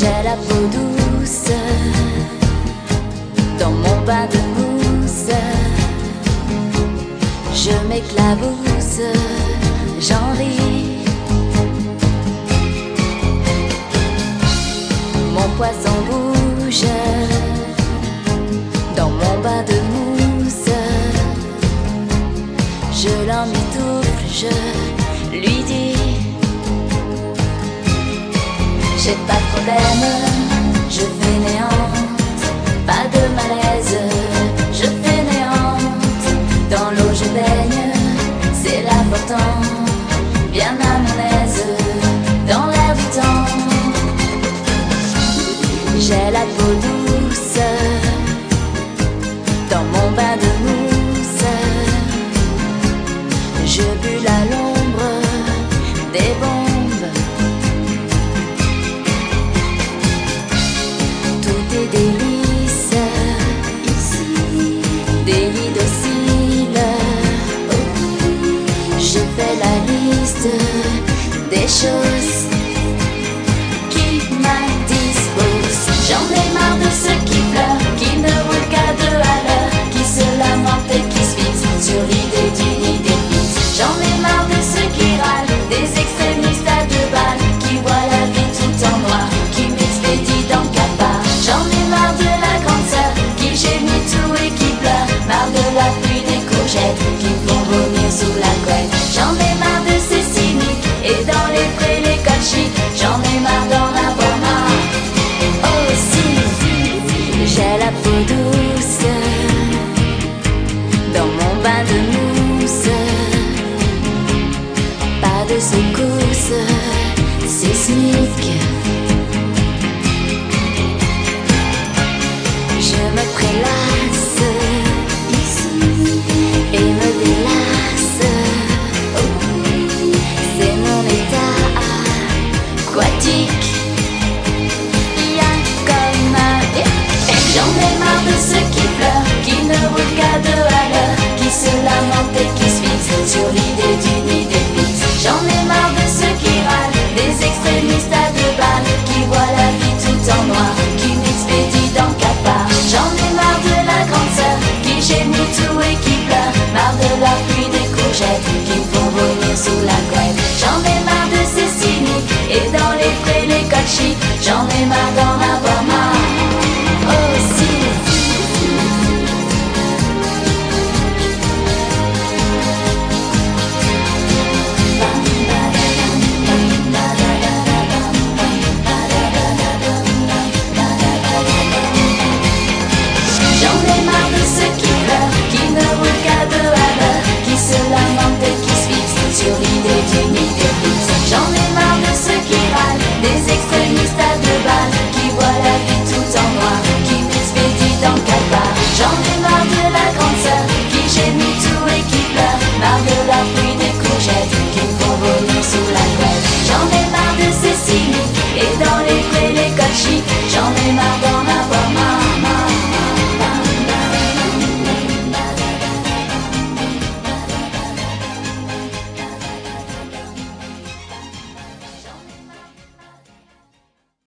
J'ai la peau douce dans mon bain de mousse. Je m'éclabousse, j'en ris. Mon poisson bouge dans mon bain de mousse. Je l'en je lui dis. J'ai pas de problème, je fais néante, pas de malaise, je fais néante. Dans l'eau je baigne, c'est l'important, bien à mon aise, dans l'air. J'ai la peau douce, dans mon bain de you courgettes qui font vomir sous la couette. J'en ai marre de ces cyniques et dans les prés les cochis. J'en ai marre dans